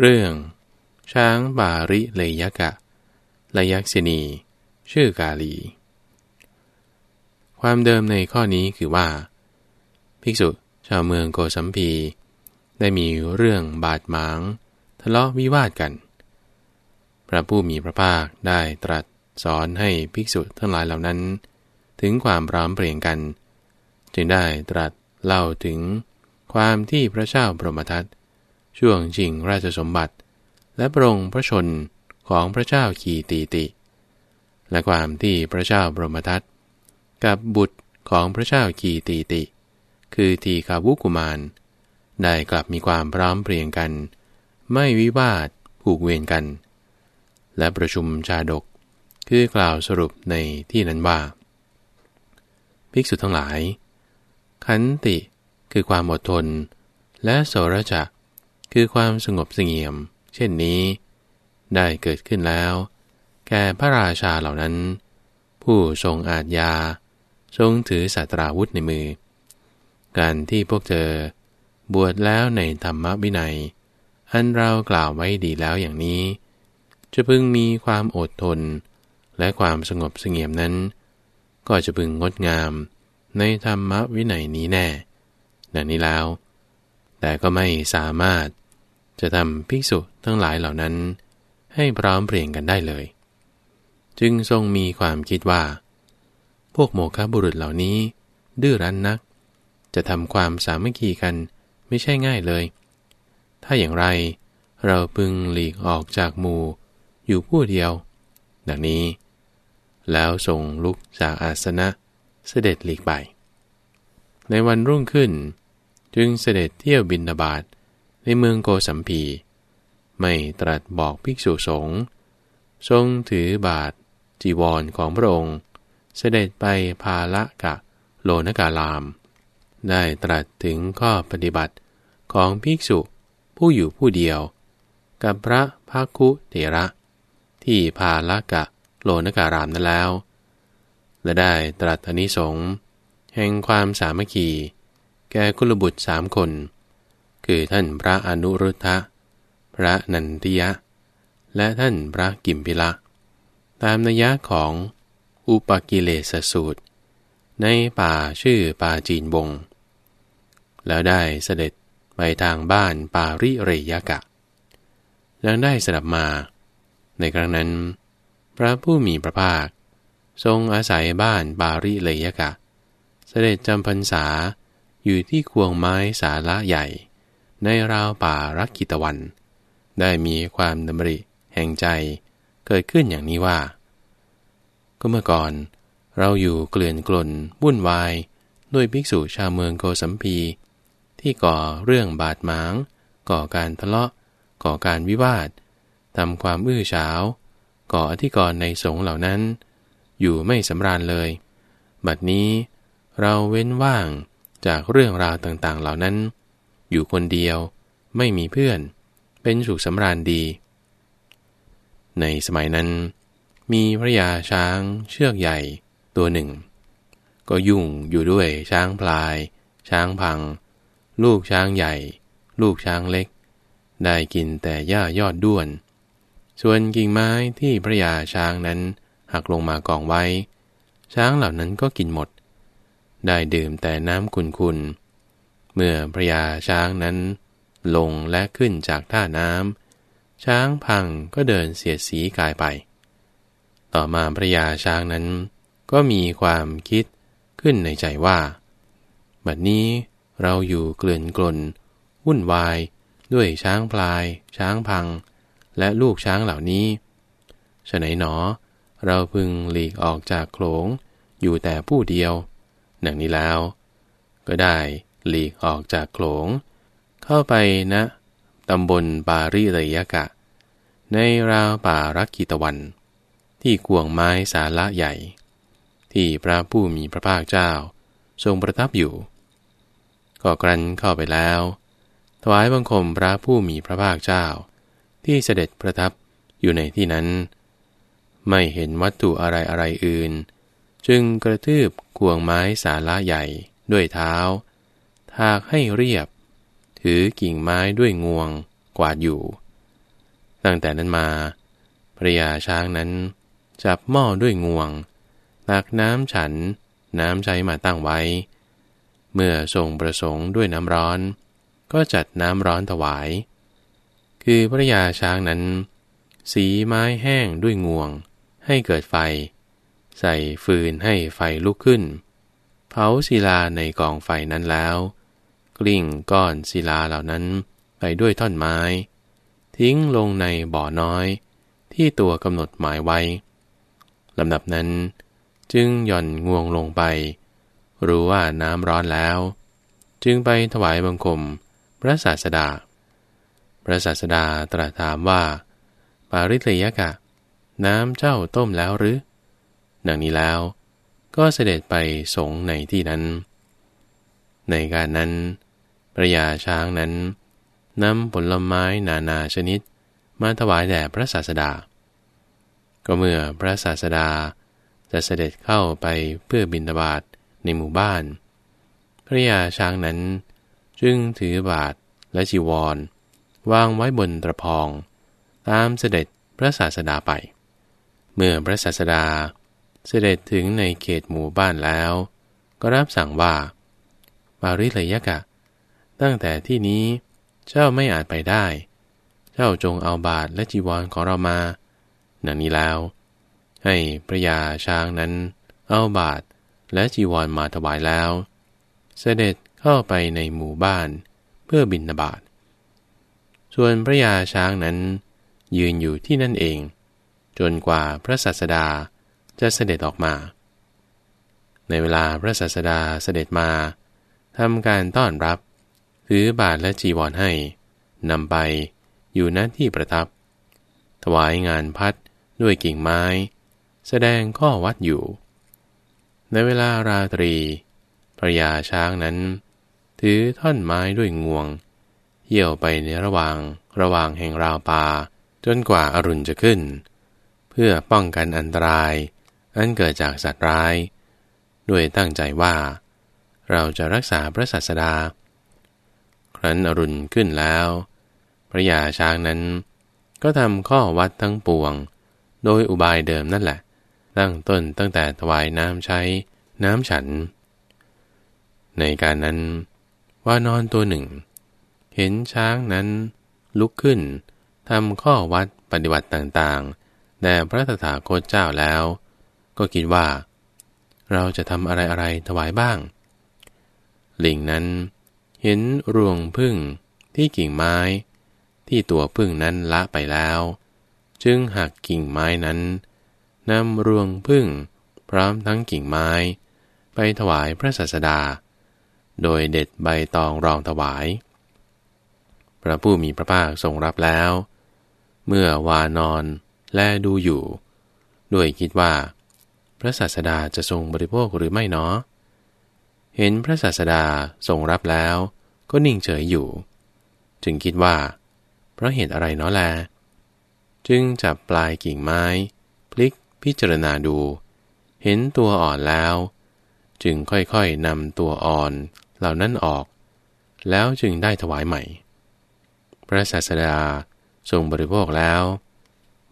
เรื่อง ช้างบาริเลยกะลยักษินี ชื่อกาลี ความเดิมในข้อนี้คือว่า ภิกษุชาวเมืองโกสัมพี ได้มีเรื่องบาดหมาง ทะเลาะวิวาทกัน พระผู้มีพระภาคได้ตรัสสอนให้ภิกษุทั้งหลายเหล่านั้น ถึงความพร้อมเพรียงกัน จึงได้ตรัสเล่าถึงความที่พระเจ้าพรหมทัต ช่วงจริงราชสมบัติ และปรงพระชนของพระเจ้าขีตีติ และความที่พระเจ้าบรมทัตกับบุตรของพระเจ้าขีตีติ คือทีคาวุกุมาร ได้กลับมีความพร้อมเพรียงกัน ไม่วิวาทผูกเวรกัน และประชุมชาดก คือกล่าวสรุปในที่นั้นว่า ภิกษุทั้งหลาย ขันติคือความอดทน และโสระจะ คือความสงบเสงี่ยม เช่นนี้ ได้เกิดขึ้นแล้ว แก่พระราชาเหล่านั้น ผู้ทรงอาจยา ทรงถือสัตราวุธในมือ การที่พวกเธอบวชแล้วในธรรมวินัย อันเรากล่าวไว้ดีแล้วอย่างนี้ จะพึงมีความอดทน และความสงบเสงี่ยมนั้น ก็จะพึงงดงามในธรรมวินัยนี้แน่ดังนี้แล้ว แต่ก็ไม่สามารถจะทำภิกษุทั้งหลายเหล่านั้น ให้พร้อมเพรียงกันได้เลย จึงทรงมีความคิดว่า พวกโมฆะบุรุษเหล่านี้ ดื้อรั้นนัก จะทำความสามัคคีกันไม่ใช่ง่ายเลย ถ้าอย่างไรเราพึงหลีกออกจากหมู่อยู่ผู้เดียว ดังนี้ แล้วส่งลุกจากอาสนะเสด็จหลีกไป ในวันรุ่งขึ้น จึงเสด็จเที่ยวบินาบาตในเมืองโกสัมพี ไม่ตรัสบอกภิกษุสงฆ์ทรงถือบาทจีวรของพระองค์ เสด็จไปพาละกะโลนกาลาม ได้ตรัสถึงข้อปฏิบัติของภิกษุผู้อยู่ผู้เดียว กับพระภาคุเถระ ที่พาละกะโลนการามนั้นแล้ว และได้ตรัสอนิสงส์แห่งความสามัคคี ก่กุลบุตรสามคน คือท่านพระอนุรุทธะ พระนันทิยะ และท่านพระกิมพิละ ตามนัยยะของอุปกิเลสสูตร ในป่าชื่อป่าจีนบง แล้วได้เสด็จไปทางบ้านปาริเรยกะยังได้สดับมา ในครั้งนั้น พระผู้มีพระภาค ทรงอาศัยบ้านปาริเรยกะ เสด็จจำพรรษา อยู่ที่ควงไม้สาละใหญ่ ในราวป่ารักกิตวัน ได้มีความดำริแห่งใจเกิดขึ้นอย่างนี้ว่า ก็เมื่อก่อน เราอยู่เกลื่อนกลนวุ่นวาย ด้วยภิกษุชาวเมืองโกสัมพี ที่ก่อเรื่องบาดหมาง ก่อการทะเลาะ ก่อการวิวาททำความอื้อฉาว ก่ออธิกรณ์ในสงเหล่านั้น อยู่ไม่สำราญเลย บัดนี้เราเว้นว่าง จากเรื่องราวต่างๆ เหล่านั้น อยู่คนเดียว ไม่มีเพื่อน เป็นสุขสำราญดี ในสมัยนั้น มีพระยาช้างเชือกใหญ่ตัวหนึ่ง ก็ยุ่งอยู่ด้วยช้างพลาย ช้างพัง ลูกช้างใหญ่ ลูกช้างเล็ก ได้กินแต่หญ้ายอดด้วน ส่วนกิ่งไม้ที่พระยาช้างนั้นหักลงมากองไว้ ช้างเหล่านั้นก็กินหมด ได้ดื่มแต่น้ำคุนๆ เมื่อพระยาช้างนั้น ลงและขึ้นจากท่าน้ำช้างพังก็เดินเสียสีกายไป ต่อมาพระยาช้างนั้น ก็มีความคิดขึ้นในใจว่า บัดนี้เราอยู่เกลื่อนกลน วุ่นวาย ด้วยช้างพลาย ช้างพัง และลูกช้างเหล่านี้ฉะไหนหนอ เราพึงหลีกออกจากโขลงอยู่แต่ผู้เดียว ดังนี้แล้ว ก็ได้หลีกออกจากโขลง เข้าไปนะตำบลปาริระยกะ ในราวป่ารักกิตวัน ที่กวงไม้สาละใหญ่ ที่พระผู้มีพระภาคเจ้า ทรงประทับอยู่ ก็กรันเข้าไปแล้ว ถวายบังคมพระผู้มีพระภาคเจ้า ที่เสด็จประทับอยู่ในที่นั้น ไม่เห็นวัตถุอะไรอะไรอื่น จึงกระทืบกวงไม้สาละใหญ่ด้วยเท้าหากให้เรียบ ถือกิ่งไม้ด้วยงวงกวาดอยู่ ตั้งแต่นั้นมาภรยาช้างนั้น จับหม้อด้วยงวงตักน้ำฉันน้ำใช้มาตั้งไว้ เมื่อทรงประสงค์ด้วยน้ำร้อน ก็จัดน้ำร้อนถวาย คือภรยาช้างนั้น สีไม้แห้งด้วยงวง ให้เกิดไฟ ใส่ฟืนให้ไฟลุกขึ้น เผาศิลาในกองไฟนั้นแล้ว กลิ้งก้อนศิลาเหล่านั้นไปด้วยท่อนไม้ ทิ้งลงในบ่อน้อย ที่ตัวกำหนดหมายไว้ลำดับนั้นจึงหย่อนงวงลงไป รู้ว่าน้ำร้อนแล้ว จึงไปถวายบังคมพระศาสดา พระศาสดาตรัสถามว่า ปาริตยกะ น้ำเจ้าต้มแล้วหรือ ดังนี้แล้ว ก็เสด็จไปสงในที่นั้น ในการนั้น พระยาช้างนั้นนำผลไม้นานาชนิดมาถวายแด่พระศาสดา ก็เมื่อพระศาสดาจะเสด็จเข้าไปเพื่อบินบาตในหมู่บ้าน พระยาช้างนั้นจึงถือบาทและจีวร วางไว้บนตะพอง ตามเสด็จพระศาสดาไป เมื่อพระศาสดา เสด็จถึงในเขตหมู่บ้านแล้ว ก็รับสั่งว่าปาริเลยกะ ตั้งแต่ที่นี้เจ้าไม่อาจไปได้ เจ้าจงเอาบาทและจีวรของเรามาหนังนี้แล้ว ให้พระยาช้างนั้น เอาบาทและจีวรมาถวายแล้ว เสด็จเข้าไปในหมู่บ้านเพื่อบินบาตส่วนพระยาช้างนั้น ยืนอยู่ที่นั่นเอง จนกว่าพระสัสดา จะเสด็จออกมา ในเวลาพระสัสดาเสด็จมาทำการต้อนรับถือบาทและจีวรให้นำไปอยู่ณที่ประทับ ถวายงานพัดด้วยกิ่งไม้ แสดงข้อวัดอยู่ ในเวลาราตรีพระยาช้างนั้น ถือท่อนไม้ด้วยงวง เหี่ยวไปในระหว่างระหว่างแห่งราวป่าจนกว่าอารุณจะขึ้น เพื่อป้องกันอันตราย อันเกิดจากสัตว์ร้าย ด้วยตั้งใจว่า เราจะรักษาพระศาสดา ครั้นอรุณขึ้นแล้ว พระยาช้างนั้น ก็ทำข้อวัดทั้งปวง โดยอุบายเดิมนั่นแหละ ตั้งต้นตั้งแต่ถวายน้ำใช้น้ำฉัน ในการนั้น ว่านอนตัวหนึ่ง เห็นช้างนั้นลุกขึ้นทำข้อวัดปฏิบัติต่างๆ แด่พระตถาคตเจ้าแล้ว ก็คิดว่า เราจะทำอะไรอะไรถวายบ้าง ลิงนั้น เห็นรวงพึ่งที่กิ่งไม้ ที่ตัวพึ่งนั้นละไปแล้ว จึงหักกิ่งไม้นั้นนำรวงพึ่งพร้อมทั้งกิ่งไม้ ไปถวายพระศาสดา โดยเด็ดใบตองรองถวาย พระผู้มีพระภาคทรงรับแล้ว เมื่อวานอนแลดูอยู่ ด้วยคิดว่า พระศาสดาจะทรงบริโภคหรือไม่เนาะเห็นพระศาสดาทรงรับแล้วก็นิ่งเฉยอยู่ จึงคิดว่า เพราะเหตุอะไรเนาะแล จึงจับปลายกิ่งไม้ พลิกพิจารณาดู เห็นตัวอ่อนแล้ว จึงค่อยๆนำตัวอ่อนเหล่านั้นออก แล้วจึงได้ถวายใหม่ พระศาสดาทรงบริโภคแล้ว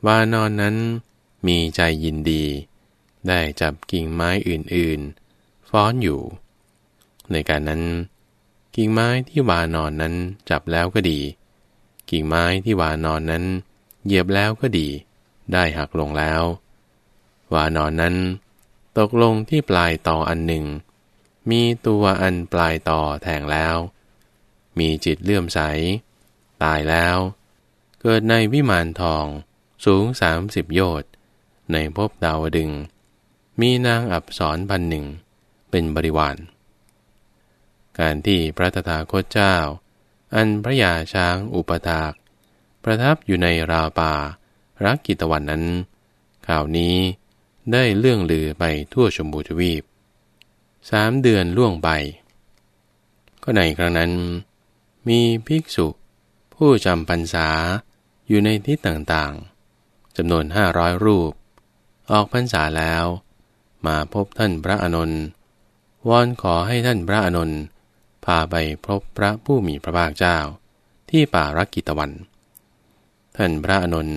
วานอนนั้นมีใจยินดี ได้จับกิ่งไม้อื่นๆ ฟ้อนอยู่ ในการนั้น กิ่งไม้ที่วานอนนั้นจับแล้วก็ดี กิ่งไม้ที่วานอนนั้น เหยียบแล้วก็ดี ได้หักลงแล้ว วานอนนั้น ตกลงที่ปลายต่ออันหนึ่ง มีตัวอันปลายต่อแทงแล้ว มีจิตเลื่อมใส ตายแล้ว เกิดในวิมานทองสูงสามสิบโยชน์ในภพดาวดึง มีนางอับสรพันหนึ่งเป็นบริวาร การที่พระตถาคตเจ้า อันพระยาช้างอุปถาก ประทับอยู่ในราป่ารักกิตวันนั้น ข่าวนี้ได้เลื่องลือไปทั่วชมพูทวีปสามเดือนล่วงไป ก็ในครั้งนั้น มีภิกษุ ผู้จำพรรษาอยู่ในที่ต่างๆจำนวนห้าร้อยรูป ออกพรรษาแล้ว มาพบท่านพระอนนท์วอนขอให้ท่านพระอนนท์พาไปพบพระผู้มีพระภาคเจ้า ที่ป่ารักกิตวัน ท่านพระอนุน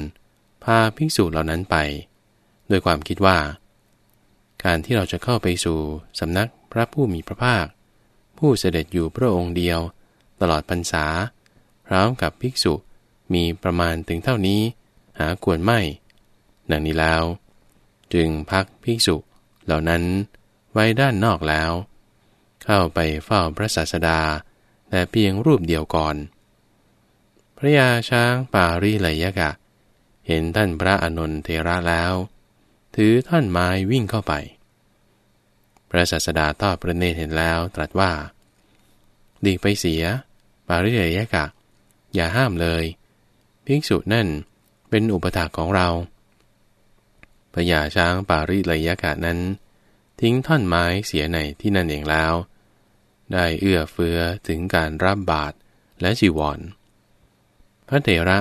พาภิกษุเหล่านั้นไปด้วยความคิดว่า การที่เราจะเข้าไปสู่สำนักพระผู้มีพระภาค ผู้เสด็จอยู่พระองค์เดียว ตลอดพรรษาพร้อมกับภิกษุมีประมาณถึงเท่านี้หาควรไม่ ดังนี้แล้ว จึงพักภิกษุ เหล่านั้นไว้ด้านนอกแล้ว เข้าไปเฝ้าพระศาสดาแต่เพียงรูปเดียวก่อน พระยาช้างป่ารีเลยกะ เห็นท่านพระอนนทเทระแล้ว ถือท่อนไม้วิ่งเข้าไป พระศาสดาทอดพระเนตรเห็นแล้วตรัสว่า ดีไปเสียปาริเลยกะ อย่าห้ามเลย ภิกษุนั่นเป็นอุปถากของเรา พญาช้างปาริเลยยกะนั้น ทิ้งท่อนไม้เสียในที่นั่นเองแล้ว ได้เอื้อเฟื้อถึงการรับบาตรและจีวร พระเถระ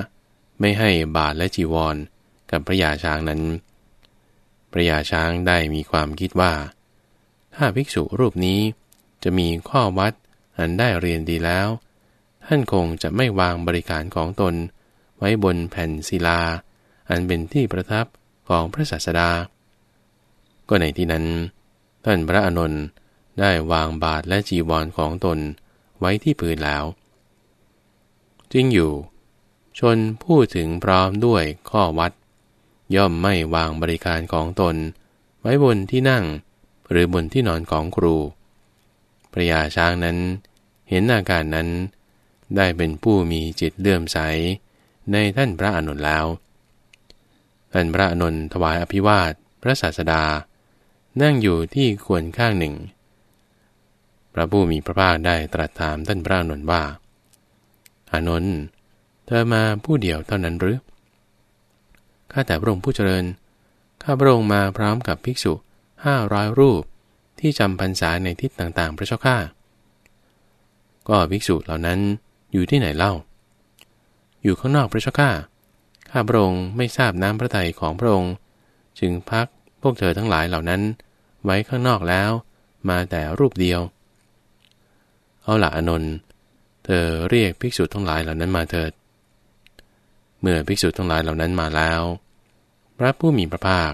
ไม่ให้บาตรและจีวรกับพระยาช้างนั้น พระยาช้างได้มีความคิดว่า ถ้าภิกษุรูปนี้จะมีข้อวัดอันได้เรียนดีแล้ว ท่านคงจะไม่วางบริการของตนไว้บนแผ่นศิลา อันเป็นที่ประทับ ของพระศาสดา ก็ในที่นั้น ท่านพระอานนท์ได้วางบาทและจีวรของตนไว้ที่พื้นแล้ว จริงอยู่ ชนพูดถึงพร้อมด้วยข้อวัด ย่อมไม่วางบริการของตน ไว้บนที่นั่งหรือบนที่นอนของครูพระยาช้างนั้น เห็นอาการนั้น ได้เป็นผู้มีจิตเลื่อมใสในท่านพระอนุนแล้ว ท่านพระอนุนถวายอภิวาทพระศาสดา นั่งอยู่ที่ควรข้างหนึ่ง พระผู้มีพระภาคได้ตรัสถามท่านพระอนุนว่าอานนท์เธอมาผู้เดียวเท่านั้นหรือ ข้าแต่พระองค์ผู้เจริญ ข้าพระองค์มาพร้อมกับภิกษุห้าร้อยรูปที่จำพรรษาในทิศต่างๆ พระเจ้าข้า ก็ภิกษุเหล่านั้นอยู่ที่ไหนเล่า อยู่ข้างนอกพระเจ้าข้า ข้าพระองค์ไม่ทราบน้ำพระทัยของพระองค์ จึงพักพวกเธอทั้งหลายเหล่านั้น ไว้ข้างนอกแล้ว มาแต่รูปเดียว เอาละอนนท์เธอเรียกภิกษุทั้งหลายเหล่านั้นมาเถิด เมื่อภิกษุทั้งหลายเหล่านั้นมาแล้ว พระผู้มีพระภาค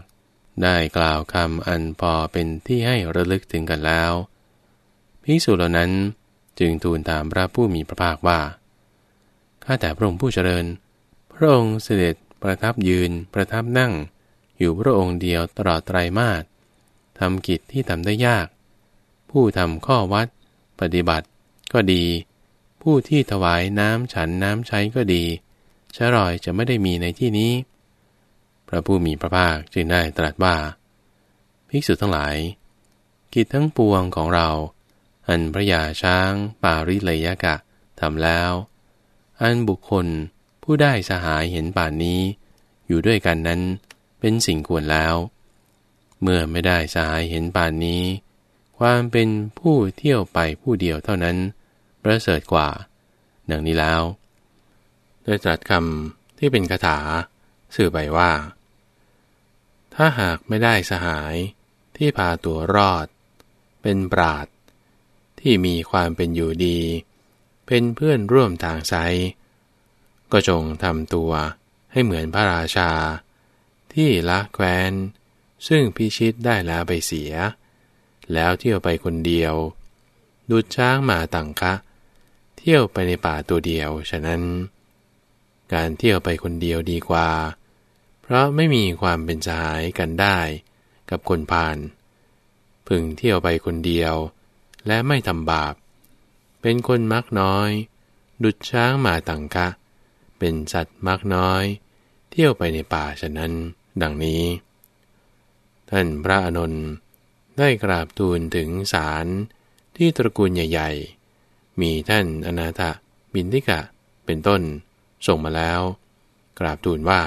ได้กล่าวคำอันพอเป็นที่ให้ระลึกถึงกันแล้วภิกษุเหล่านั้นจึงทูลถามพระผู้มีพระภาคว่า ข้าแต่พระองค์ผู้เจริญ พระองค์เสด็จประทับยืนประทับนั่ง อยู่พระองค์เดียวตลอดไตรมาสทำกิจที่ทำได้ยาก ผู้ทำข้อวัด ปฏิบัติก็ดี ผู้ที่ถวายน้ำฉันน้ำใช้ก็ดีชะรอยจะไม่ได้มีในที่นี้ พระผู้มีพระภาคจึงได้ตรัสว่า ภิกษุทั้งหลาย กิจทั้งปวงของเรา อันพระยาช้าง ป่าริเลยกะทำแล้ว อันบุคคล ผู้ได้สหายเห็นป่านนี้ อยู่ด้วยกันนั้นเป็นสิ่งควรแล้ว เมื่อไม่ได้สหายเห็นป่านนี้ ความเป็นผู้เที่ยวไปผู้เดียวเท่านั้น ประเสริฐกว่า ดังนี้แล้ว ได้ตรัสคำที่เป็นคาถา สื่อไปว่า ถ้าหากไม่ได้สหายที่พาตัวรอด เป็นปราดที่มีความเป็นอยู่ดี เป็นเพื่อนร่วมทางไซ ก็จงทำตัวให้เหมือนพระราชา ที่ละแคว้น ซึ่งพิชิตได้แล้วไปเสีย แล้วเที่ยวไปคนเดียวดุดช้างมาตังคะ เที่ยวไปในป่าตัวเดียว ฉะนั้น การเที่ยวไปคนเดียวดีกว่า เพราะไม่มีความเป็นสหายกันได้ กับคนพานพึงเที่ยวไปคนเดียว และไม่ทำบาป เป็นคนมักน้อย ดุดช้างมาตังคะเเป็นสัตว์มักน้อย เที่ยวไปในป่าฉะนั้น ดังนี้ ท่านพระอนุนได้กราบทูลถึงศาลที่ตระกูลใหญ่ ๆ มีท่านอนาถบินทิกะเป็นต้นส่งมาแล้ว กราบทูลว่า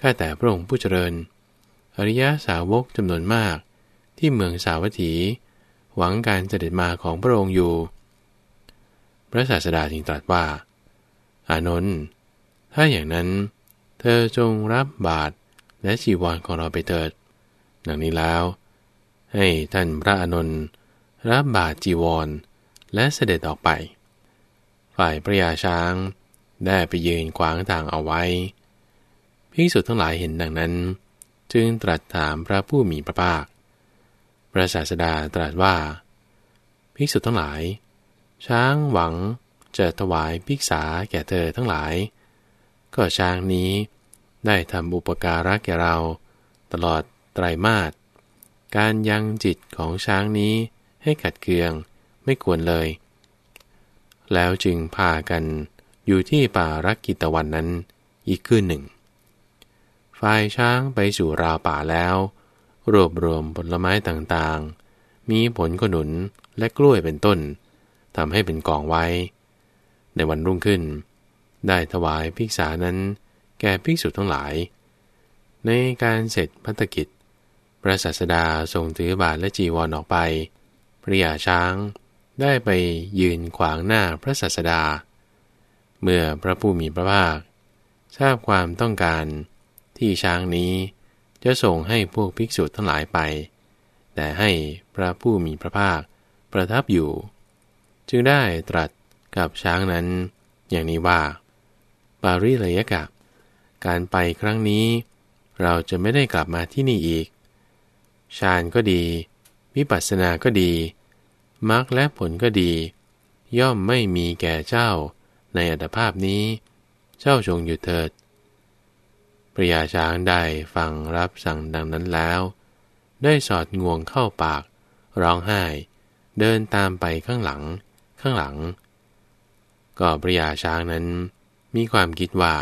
ข้าแต่พระองค์ผู้เจริญ อริยาสาวกจำนวนมากที่เมืองสาวัตถี หวังการเสด็จมาของพระองค์อยู่ พระศาสดาจึงตรัสว่า อานนท์ถ้าอย่างนั้น เธอจงรับบาตรและชีวรของเราไปเถิด ดังนี้แล้ว ให้ท่านพระอานนท์รับบาตรจีวร และเสด็จออกไป ฝ่ายพระยาช้าง ได้ไปยืนขวางทางเอาไว้ภิกษุทั้งหลายเห็นดังนั้น จึงตรัสถามพระผู้มีพระภาค พระศาสดาตรัสว่า ภิกษุทั้งหลาย ช้างหวัง จะถวายภิกษาแก่เธอทั้งหลาย ก็ช้างนี้ได้ทำอุปการะแก่เรา ตลอดไตรมาสการยังจิตของช้างนี้ให้ขัดเคืองไม่ควรเลย แล้วจึงพากันอยู่ที่ป่ารักกิตวันนั้นอีกคืนหนึ่งฝ่ายช้างไปสู่ราวป่าแล้ว รวบรวมผลไม้ต่างๆ มีผลขนุนและกล้วยเป็นต้นทำให้เป็นกองไว้ ในวันรุ่งขึ้น ได้ถวายภิกษานั้น แก่ภิกษุทั้งหลาย ในการเสร็จพัฒกิจ พระศาสดาทรงถือบาทและจีวรอออกไป พระยาช้างได้ไปยืนขวางหน้าพระศาสดา เมื่อพระผู้มีพระภาค ทราบความต้องการที่ช้างนี้จะส่งให้พวกภิกษุทั้งหลายไป แต่ให้พระผู้มีพระภาคประทับอยู่ จึงได้ตรัส กับช้างนั้น อย่างนี้ว่า ปาริเลยกะ การไปครั้งนี้ เราจะไม่ได้กลับมาที่นี่อีก ฌานก็ดี วิปัสสนาก็ดีมรรคและผลก็ดี ย่อมไม่มีแก่เจ้าในอัตภาพนี้ เจ้าจงหยุดเถิดพระยาช้างได้ฟังรับสั่งดังนั้นแล้ว ได้สอดงวงเข้าปาก ร้องไห้ เดินตามไปข้างหลัง ข้างหลัง ก็พระยาช้างนั้นมีความคิดว่า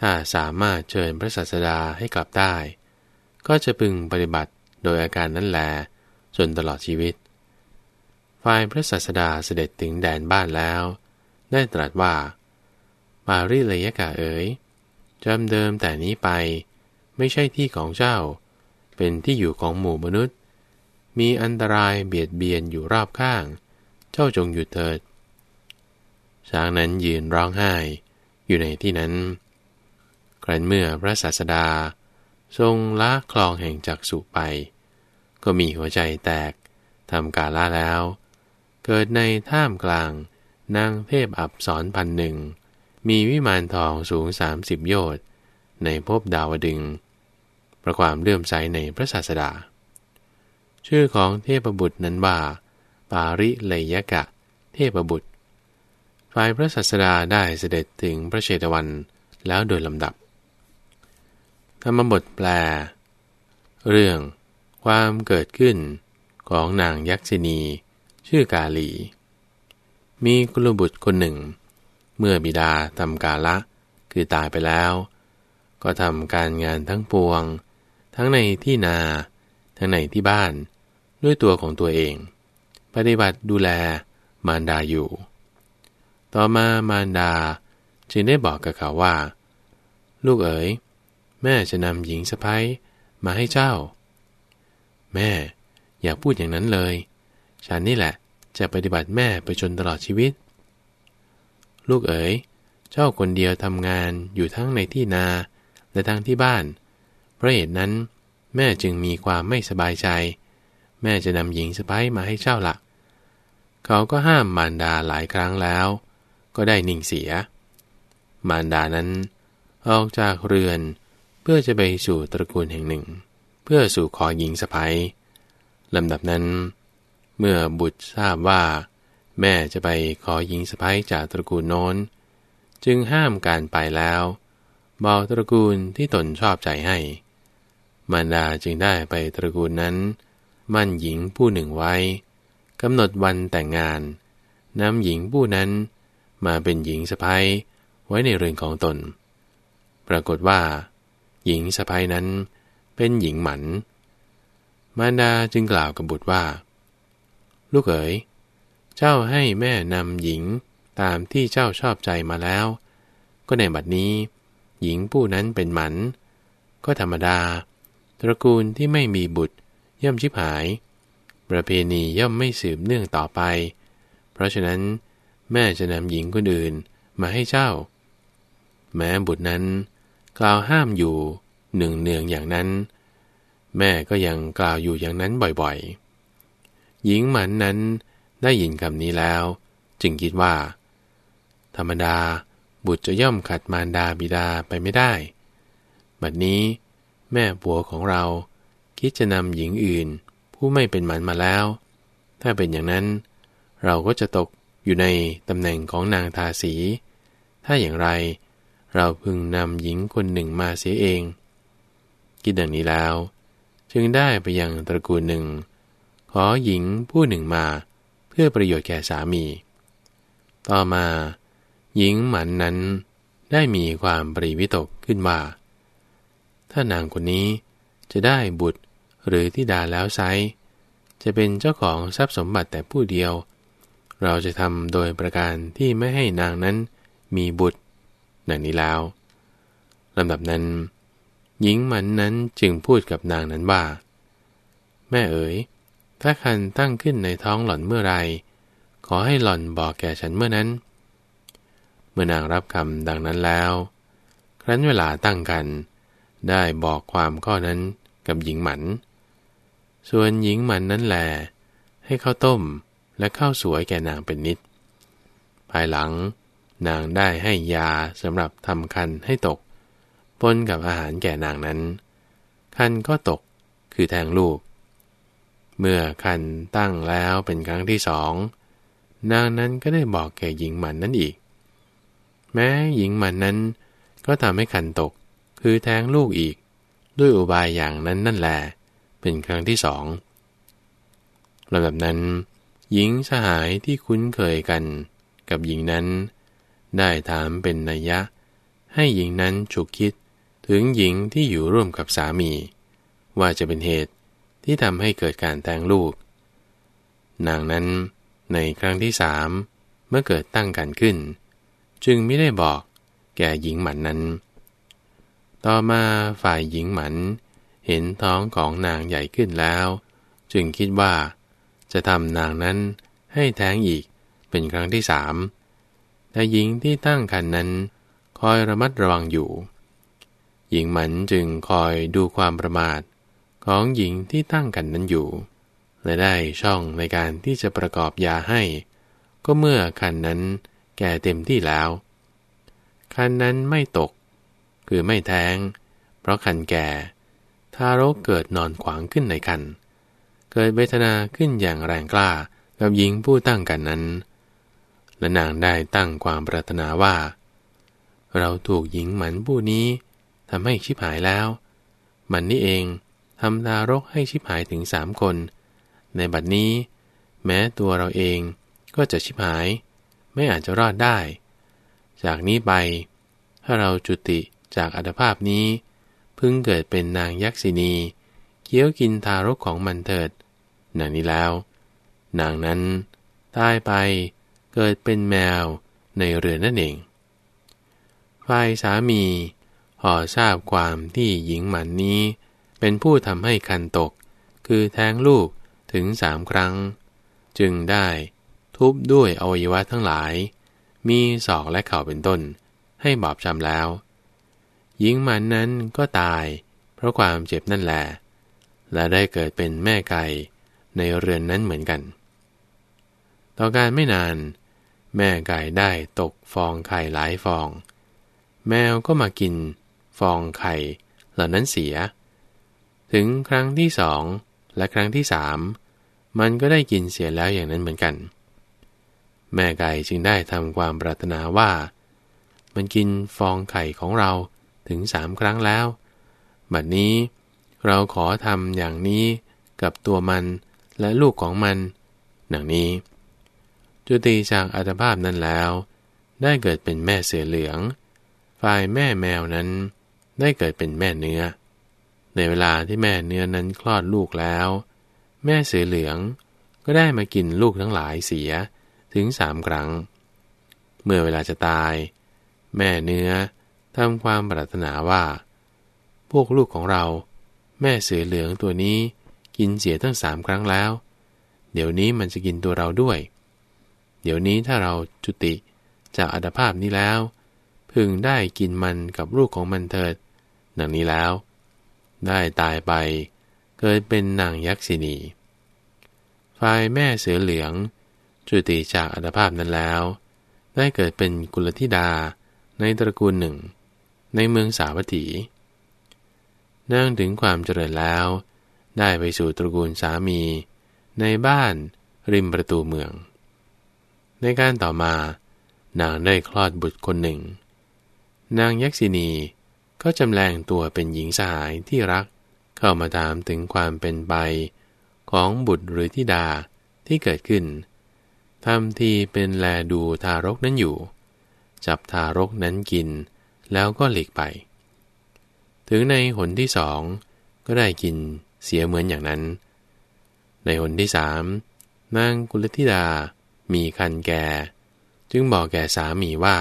ถ้าสามารถเชิญพระศาสดาให้กลับได้ ก็จะพึงปฏิบัติโดยอาการนั้นแลจนตลอดชีวิต ฝ่ายพระศาสดาเสด็จถึงแดนบ้านแล้ว ได้ตรัสว่าปาริเลยกะเอ๋ยจำเดิมแต่นี้ไป ไม่ใช่ที่ของเจ้า เป็นที่อยู่ของหมู่มนุษย์ มีอันตรายเบียดเบียนอยู่รอบข้าง เจ้าจงหยุดเถิด ช้างนั้นยืนร้องไห้อยู่ในที่นั้น ครั้นเมื่อพระศาสดา ทรงละคลองแห่งจักสุไป ก็มีหัวใจแตกทำกาล่าแล้ว เกิดในท่ามกลางนางเทพอับสอนพันหนึ่ง มีวิมานทองสูงสามสิบโยชน์ในภพดาวดึง ประความเลื่อมใสในพระศาสดา ชื่อของเทพบุตรนั้นว่า ปาริเลยกะ เทพบุตร ฝ่ายพระศาสดาได้เสด็จถึงพระเชตวันแล้วโดยลำดับ ธรรมบทแปล เรื่องความเกิดขึ้นของนางยักษินีชื่อกาลี มีกุลบุตรคนหนึ่ง เมื่อบิดาทำกาละคือตายไปแล้ว ก็ทำการงานทั้งปวง ทั้งในที่นา ทั้งในที่บ้าน ด้วยตัวของตัวเอง ปฏิบัติดูแลมารดาอยู่ ต่อมามารดา จึงได้บอกกับเขาว่า ลูกเอ๋ย แม่จะนำหญิงสะพ้ยมาให้เจ้า แม่ อย่าพูดอย่างนั้นเลย ฉันนี่แหละจะปฏิบัติแม่ไปจนตลอดชีวิต ลูกเอ๋ย เจ้าคนเดียวทำงานอยู่ทั้งในที่นาและทั้งที่บ้าน เพราะเหตุนั้นแม่จึงมีความไม่สบายใจ แม่จะนำหญิงสะพ้ายมาให้เจ้าละเขาก็ห้ามมารดาหลายครั้งแล้ว ก็ได้นิ่งเสีย มารดานั้น ออกจากเรือนเพื่อจะไปสู่ตระกูลแห่งหนึ่ง เพื่อสู่ขอหญิงสะพ้ายลำดับนั้น เมื่อบุตรทราบว่า แม่จะไปขอหญิงสะพ้ยจากตระกูลโน้น จึงห้ามการไปแล้วบอกตระกูลที่ตนชอบใจให้ มารดาจึงได้ไปตระกูลนั้น มั่นหญิงผู้หนึ่งไว้กำหนดวันแต่งงานนำหญิงผู้นั้น มาเป็นหญิงสะพ้ยไว้ในเรือนของตน ปรากฏว่า หญิงสะพ้ยนั้นเป็นหญิงหมัน มารดาจึงกล่าวกับบุตรว่า ลูกเอ๋ย เจ้าให้แม่นำหญิงตามที่เจ้าชอบใจมาแล้ว ก็ในบัดนี้ หญิงผู้นั้นเป็นหมัน ก็ธรรมดา ตระกูลที่ไม่มีบุตรย่อมชิบหาย ประเพณีย่อมไม่สืบเนื่องต่อไป เพราะฉะนั้น แม่จะนำหญิงคนอื่นมาให้เจ้า แม้บุตรนั้น กล่าวห้ามอยู่หนึ่งเนืองอย่างนั้น แม่ก็ยังกล่าวอยู่อย่างนั้นบ่อยๆ หญิงหมันนั้นได้ยินคำนี้แล้ว จึงคิดว่า ธรรมดาบุตรจะย่อมขัดมารดาบิดาไปไม่ได้ บัดนี้ แม่ผัวของเราคิดจะนำหญิงอื่นผู้ไม่เป็นหมันมาแล้ว ถ้าเป็นอย่างนั้น เราก็จะตก อยู่ในตำแหน่งของนางทาสี ถ้าอย่างไร เราพึงนำหญิงคนหนึ่งมาเสียเอง คิดดังนี้แล้ว จึงได้ไปยังตระกูลหนึ่ง ขอหญิงผู้หนึ่งมาเพื่อประโยชน์แก่สามี ต่อมา หญิงหมันนั้นได้มีความปริวิตกขึ้นว่า ถ้านางคนนี้จะได้บุตรหรือที่ดาแล้วไซจะเป็นเจ้าของทรัพย์สมบัติแต่ผู้เดียว เราจะทำโดยประการที่ไม่ให้นางนั้นมีบุตรดังนี้แล้วลำดับนั้น หญิงมันนั้นจึงพูดกับนางนั้นว่า แม่เอ๋ย ถ้าคันตั้งขึ้นในท้องหล่อนเมื่อไร ขอให้หล่อนบอกแก่ฉันเมื่อนั้น เมื่อนางรับคำดังนั้นแล้ว ครั้นเวลาตั้งกัน ได้บอกความข้อนั้นกับหญิงหมัน ส่วนหญิงหมันนั้นแหลให้ข้าวต้ม และข้าวสวยแก่นางเป็นนิด ภายหลัง นางได้ให้ยาสำหรับทำคันให้ตกปนกับอาหารแก่นางนั้น คันก็ตกคือแทงลูก เมื่อคันตั้งแล้วเป็นครั้งที่สอง นางนั้นก็ได้บอกแก่หญิงหมันนั้นอีก แม้หญิงหมันนั้นก็ทำให้คันตกคือแทงลูกอีก ด้วยอุบายอย่างนั้นนั่นแหละเป็นครั้งที่สองลำดับนั้น หญิงสหายที่คุ้นเคยกันกับหญิงนั้น ได้ถามเป็นนัยยะ ให้หญิงนั้นฉุกคิดถึงหญิงที่อยู่ร่วมกับสามี ว่าจะเป็นเหตุที่ทำให้เกิดการแทงลูก นางนั้นในครั้งที่สามเมื่อเกิดตั้งกันขึ้น จึงไม่ได้บอกแก่หญิงหมันนั้น ต่อมาฝ่ายหญิงหมันเห็นท้องของนางใหญ่ขึ้นแล้ว จึงคิดว่า จะทำนางนั้นให้แท้งอีกเป็นครั้งที่สามแต่หญิงที่ตั้งคันนั้น คอยระมัดระวังอยู่ หญิงหมันจึงคอยดูความประมาทของหญิงที่ตั้งคันนั้นอยู่ และได้ช่องในการที่จะประกอบยาให้ ก็เมื่อคันนั้นแก่เต็มที่แล้ว คันนั้นไม่ตก คือไม่แท้ง เพราะคันแก่ ทารกเกิดนอนขวางขึ้นในคัน เกิดเวทนาขึ้นอย่างแรงกล้ากับหญิงผู้ตั้งกันนั้น และนางได้ตั้งความปรารถนาว่า เราถูกหญิงหมันผู้นี้ทำให้ชิบหายแล้ว มันนี่เองทำดารกให้ชิบหายถึงสามคน ในบัดนี้ แม้ตัวเราเองก็จะชิบหาย ไม่อาจจะรอดได้ จากนี้ไป ถ้าเราจุติจากอัตภาพนี้ พึ่งเกิดเป็นนางยักษินี เคี้ยวกินทารกของมันเถิดนางนี้แล้ว นางนั้นตายไปเกิดเป็นแมวในเรือนนั่นเองฝ่ายสามีห่อทราบความที่หญิงหมันนี้ เป็นผู้ทำให้คันตก คือแท้งลูกถึงสามครั้ง จึงได้ทุบด้วยอวัยวะทั้งหลาย มีศอกและเข่าเป็นต้น ให้บอบช้ำแล้ว หญิงหมันนั้นก็ตาย เพราะความเจ็บนั่นแหละ และได้เกิดเป็นแม่ไก่ในเรือนนั้นเหมือนกัน ต่อการไม่นาน แม่ไก่ได้ตกฟองไข่หลายฟอง แมวก็มากินฟองไข่เหล่านั้นเสีย ถึงครั้งที่สองและครั้งที่สามมันก็ได้กินเสียแล้วอย่างนั้นเหมือนกัน แม่ไก่จึงได้ทำความปรารถนาว่า มันกินฟองไข่ของเราถึงสามครั้งแล้ว บัดนี้ เราขอทำอย่างนี้กับตัวมันและลูกของมัน หนังนี้ จุติจากอัตภาพนั้นแล้ว ได้เกิดเป็นแม่เสือเหลือง ฝ่ายแม่แมวนั้น ได้เกิดเป็นแม่เนื้อ ในเวลาที่แม่เนื้อนั้นคลอดลูกแล้ว แม่เสือเหลืองก็ได้มากินลูกทั้งหลายเสียถึงสามครั้ง เมื่อเวลาจะตาย แม่เนื้อทำความปรารถนาว่า พวกลูกของเรา แม่เสือเหลืองตัวนี้กินเสียทั้งสามครั้งแล้ว เดี๋ยวนี้มันจะกินตัวเราด้วย เดี๋ยวนี้ถ้าเราจุติจากอัตภาพนี้แล้ว พึงได้กินมันกับลูกของมันเถิดดังนี้แล้ว ได้ตายไป เกิดเป็นนางยักษินีฝ่ายแม่เสือเหลือง จุติจากอัตภาพนั้นแล้ว ได้เกิดเป็นกุลธิดาในตระกูลหนึ่ง ในเมืองสาวัตถี นางถึงความเจริญแล้ว ได้ไปสู่ตระกูลสามี ในบ้านริมประตูเมือง ในการต่อมานางได้คลอดบุตรคนหนึ่ง นางยักษินีก็จำแรงตัวเป็นหญิงสหายที่รักเข้ามาถามถึงความเป็นไปของบุตรหรือธิดาที่เกิดขึ้นทำทีเป็นแลดูทารกนั้นอยู่ จับทารกนั้นกินแล้วก็หลีกไป ถึงในหนที่สองก็ได้กินเสียเหมือนอย่างนั้น ในหนที่สามนางกุลธิดา มีคันแก่ จึงบอกแก่สามีว่า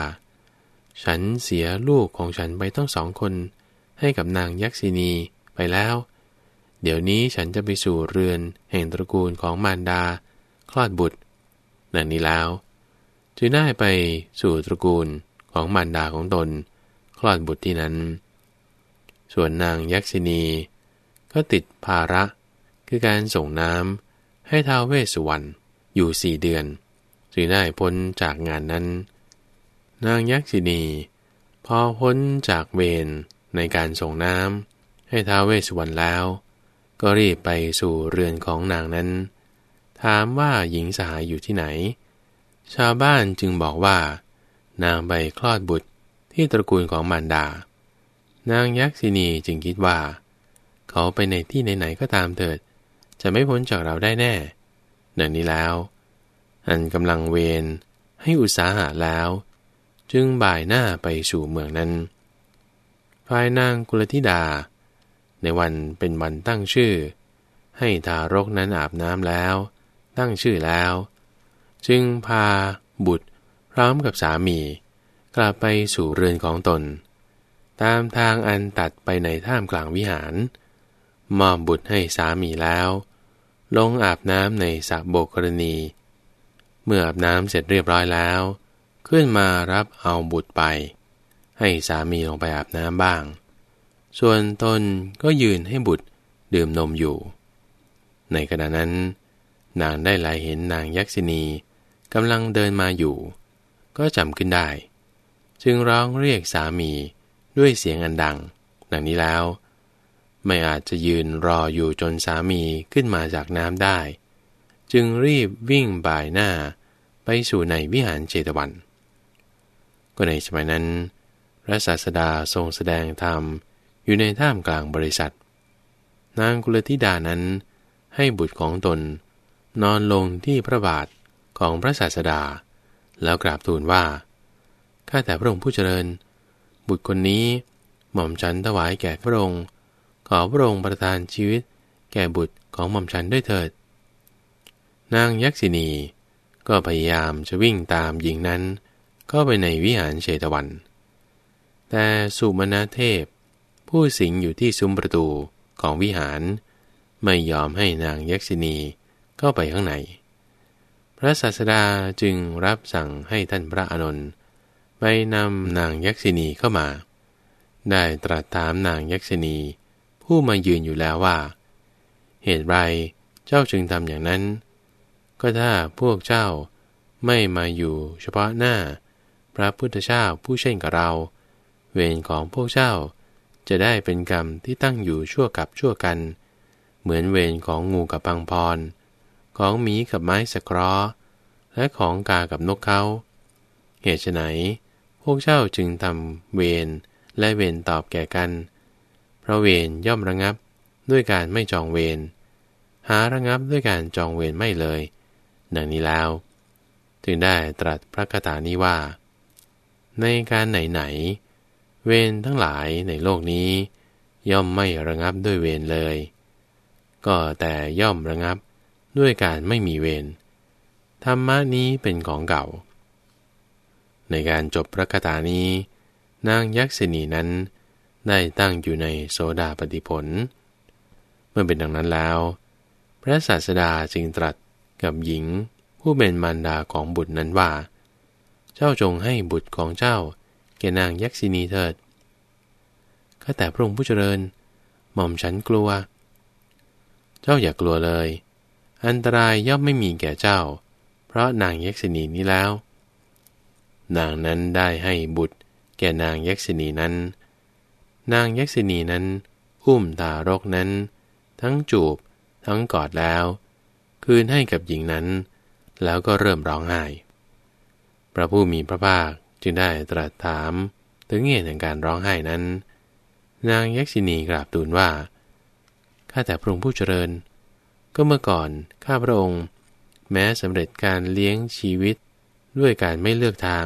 ฉันเสียลูกของฉันไปต้องสองคน ให้กับนางยักษินีไปแล้ว เดี๋ยวนี้ฉันจะไปสู่เรือนแห่งตระกูลของมารดา คลอดบุตรดังนี้แล้ว จึงได้ไปสู่ตระกูลของมารดาของตน คลอดบุตรที่นั้น ส่วนนางยักษินี ก็ติดภาระ คือการส่งน้ำให้ท้าวเวสสุวรรณอยู่สี่เดือนจึงได้พ้นจากงานนั้น นางยักษินี พอพ้นจากเวรในการส่งน้ำให้ท้าวเวสสุวรรณแล้ว ก็รีบไปสู่เรือนของนางนั้น ถามว่าหญิงสหายอยู่ที่ไหน ชาวบ้านจึงบอกว่า นางไปคลอดบุตรที่ตระกูลของมารดา นางยักษินีจึงคิดว่า เขาไปในที่ไหนๆก็ตามเถิด จะไม่พ้นจากเราได้แน่ดังนี้แล้ว อันกำลังเวรให้อุตสาหะแล้ว จึงบ่ายหน้าไปสู่เมืองนั้นฝ่ายนางกุลธิดา ในวันเป็นวันตั้งชื่อ ให้ทารกนั้นอาบน้ำแล้ว ตั้งชื่อแล้ว จึงพาบุตรพร้อมกับสามี กลับไปสู่เรือนของตน ตามทางอันตัดไปในท่ามกลางวิหาร มอบบุตรให้สามีแล้ว ลงอาบน้ำในสระโบกรณี เมื่ออาบน้ำเสร็จเรียบร้อยแล้ว ขึ้นมารับเอาบุตรไป ให้สามีลงไปอาบน้ำบ้าง ส่วนตนก็ยืนให้บุตรดื่มนมอยู่ ในขณะนั้น นางได้หลายเห็นนางยักษินีกำลังเดินมาอยู่ ก็จำขึ้นได้ จึงร้องเรียกสามี ด้วยเสียงอันดัง ดังนี้แล้ว ไม่อาจจะยืนรออยู่จนสามีขึ้นมาจากน้ำได้ จึงรีบวิ่งบ่ายหน้าไปสู่ในวิหารเจตวัน ก็ในสมัยนั้น พระศาสดาทรงแสดงธรรมอยู่ในท่ามกลางบริษัท นางกุลธิดานั้นให้บุตรของตนนอนลงที่พระบาทของพระศาสดา แล้วกราบทูลว่า ข้าแต่พระองค์ผู้เจริญ บุตรคนนี้ หม่อมฉันถวายแก่พระองค์ ขอพระองค์ประทานชีวิต แก่บุตรของหม่อมฉันด้วยเถิด นางยักษินี ก็พยายามจะวิ่งตามหญิงนั้นก็ไปในวิหารเชตวัน แต่สุมาณเทพ ผู้สิงอยู่ที่ซุ้มประตูของวิหาร ไม่ยอมให้นางยักษินีเข้าไปข้างใน พระศาสดาจึงรับสั่งให้ท่านพระอานนท์ ไปนำนางยักษินีเข้ามา ได้ตรัสถามนางยักษินี ผู้มายืนอยู่แล้วว่า เหตุไรเจ้าจึงทำอย่างนั้น ก็ถ้าพวกเจ้าไม่มาอยู่เฉพาะหน้า พระพุทธเจ้าผู้เช่นกับเรา เวรของพวกเจ้าจะได้เป็นกรรมที่ตั้งอยู่ชั่วกับชั่วกัน เหมือนเวรของงูกับปังพร ของหมีกับไม้สกรอและของกากับนกเขา เหตุไฉน พวกเจ้าจึงทำเวรและเวรตอบแก่กัน เพราะเวรย่อมระงับด้วยการไม่จองเวร หาระงับด้วยการจองเวรไม่เลย ดังนี้แล้ว จึงได้ตรัสพระคาถานี้ว่า ในการไหนๆ เวรทั้งหลายในโลกนี้ ย่อมไม่ระงับด้วยเวรเลย ก็แต่ย่อมระงับด้วยการไม่มีเวร ธรรมะนี้เป็นของเก่า ในการจบพระคาถานี้ นางยักษินีนั้น ได้ตั้งอยู่ในโสดาปฏิผล เมื่อเป็นดังนั้นแล้ว พระศาสดาจึงตรัสกับหญิงผู้เป็นมารดาของบุตรนั้นว่า เจ้าจงให้บุตรของเจ้า แก่นางยักษินีเถิดข้าแต่พระองค์ผู้เจริญ หม่อมฉันกลัว เจ้าอย่ากลัวเลย อันตรายย่อมไม่มีแก่เจ้า เพราะนางยักษินีนี้แล้ว นางนั้นได้ให้บุตร แก่นางยักษินีนั้น นางยักษินีนั้น อุ้มตารกนั้น ทั้งจูบ ทั้งกอดแล้ว คืนให้กับหญิงนั้น แล้วก็เริ่มร้องไห้ พระผู้มีพระภาคจึงได้ตรัสถาม ถึงเหตุแห่งการร้องไห้นั้น นางยักษินีกราบทูลว่าข้าแต่พระองค์ผู้เจริญ ก็เมื่อก่อนข้าพระองค์ แม้สำเร็จการเลี้ยงชีวิต ด้วยการไม่เลือกทาง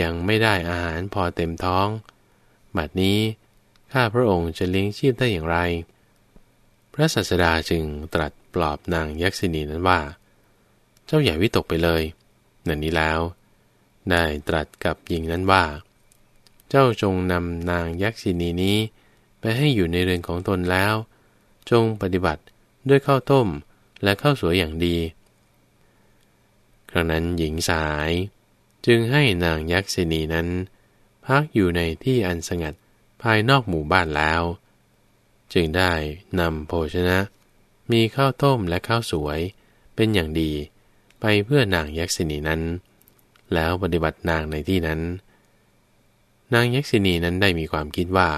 ยังไม่ได้อาหารพอเต็มท้อง บัดนี้ข้าพระองค์จะเลี้ยงชีพได้อย่างไร พระศาสดาจึงตรัสปลอบนางยักษินีนั้นว่า เจ้าอย่าวิตกไปเลยนันนี้แล้ว ได้ตรัสกับหญิงนั้นว่า เจ้าจงนำนางยักษินีนี้ไปให้อยู่ในเรือนของตนแล้ว จงปฏิบัติด้วยข้าวต้มและข้าวสวยอย่างดี ครั้งนั้นหญิงสายจึงให้นางยักษินีนั้น พักอยู่ในที่อันสงัดภายนอกหมู่บ้านแล้ว จึงได้นำโภชนะ มีข้าวต้มและข้าวสวยเป็นอย่างดีไปเพื่อนางยักษินีนั้น แล้วปฏิบัตินางในที่นั้น นางยักษินีนั้นได้มีความคิดว่า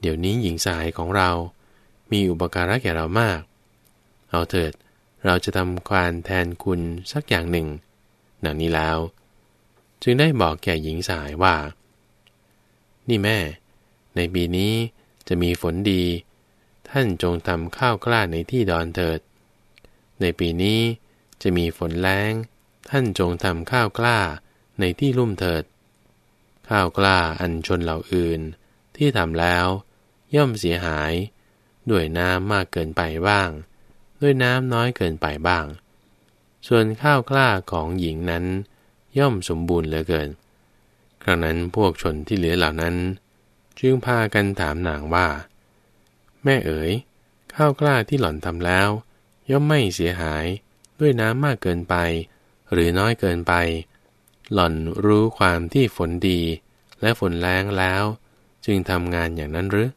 เดี๋ยวนี้หญิงสายของเรา มีอุปการะแก่เรามาก เอาเถิด เราจะทำการแทนคุณสักอย่างหนึ่งดังนี้แล้ว จึงได้บอกแก่หญิงสายว่า นี่แม่ ในปีนี้จะมีฝนดี ท่านจงทำข้าวกล้าในที่ดอนเถิด ในปีนี้จะมีฝนแรงท่านจงทำข้าวกล้าในที่ลุ่มเถิด ข้าวกล้าอันชนเหล่าอื่น ที่ทำแล้ว ย่อมเสียหาย ด้วยน้ำมากเกินไปบ้าง ด้วยน้ำน้อยเกินไปบ้าง ส่วนข้าวกล้าของหญิงนั้น ย่อมสมบูรณ์เหลือเกิน ครั้งนั้นพวกชนที่เหลือเหล่านั้น จึงพากันถามนางว่า แม่เอ๋ย ข้าวกล้าที่หล่อนทำแล้ว ย่อมไม่เสียหายด้วยน้ำมากเกินไป หรือน้อยเกินไป หล่อนรู้ความที่ฝนดีและฝนแรงแล้ว จึงทำงานอย่างนั้นหรือ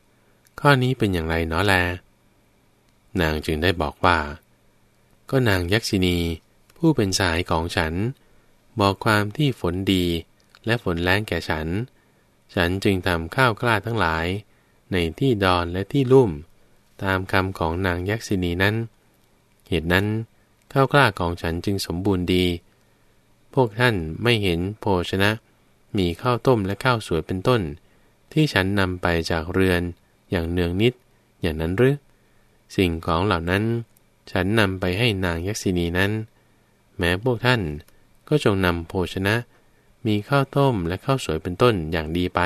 ข้อนี้เป็นอย่างไรเนาะแล นางจึงได้บอกว่า ก็นางยักษินีผู้เป็นสายของฉัน บอกความที่ฝนดีและฝนแรงแก่ฉัน ฉันจึงทำข้าวกล้าทั้งหลาย ในที่ดอนและที่ลุ่ม ตามคำของนางยักษินีนั้น เหตุนั้นข้าวกล้าของฉันจึงสมบูรณ์ดี พวกท่านไม่เห็นโภชนะ มีข้าวต้มและข้าวสวยเป็นต้น ที่ฉันนำไปจากเรือนอย่างเนืองนิด อย่างนั้นหรือ สิ่งของเหล่านั้น ฉันนำไปให้นางยักษินีนั้น แม้พวกท่านก็จงนำโภชนะ มีข้าวต้มและข้าวสวยเป็นต้นอย่างดีไป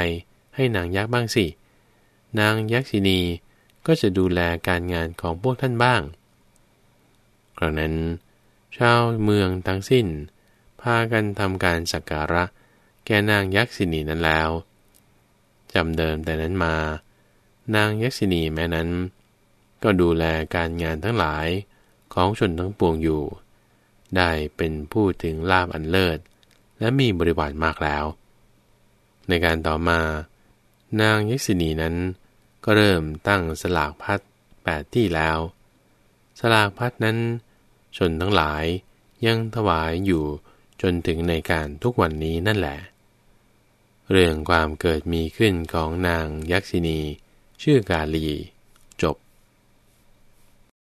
ให้นางยักษ์บ้างสิ นางยักษินีก็จะดูแลการงานของพวกท่านบ้าง ครั้งนั้น ชาวเมืองทั้งสิ้น พากันทำการสักการะ แก่นางยักษินีนั้นแล้วจำเดิมแต่นั้นมา นางยักษินีแม้นั้น ก็ดูแลการงานทั้งหลายของชนทั้งปวงอยู่ ได้เป็นผู้ถึงลาบอันเลิศ และมีบริวารมากแล้ว ในการต่อมา นางยักษินีนั้น ก็เริ่มตั้งสลากพัดแปดที่แล้ว สลากพัดนั้น ชนทั้งหลายยังถวายอยู่จนถึงในการทุกวันนี้นั่นแหละ เรื่องความเกิดมีขึ้นของนางยักษินี ชื่อกาลี จบ